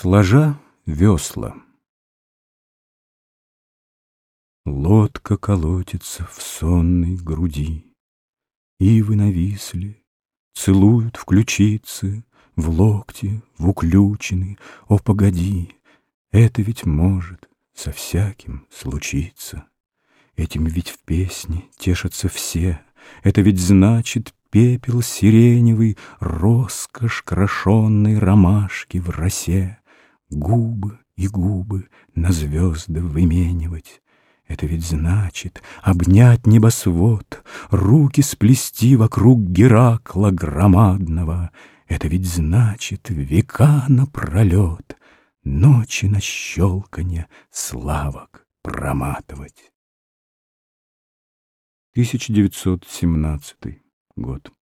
Сложа весла. Лодка колотится в сонной груди, Ивы нависли, целуют в ключицы, В локти, в уключены. О, погоди, это ведь может со всяким случиться. Этим ведь в песне тешатся все, Это ведь значит пепел сиреневый, Роскошь крошенной ромашки в росе, Губы и губы на звезды выменивать. Это ведь значит обнять небосвод, Руки сплести вокруг Геракла громадного. Это ведь значит века напролет Ночи на щелканье славок проматывать. 1917 год.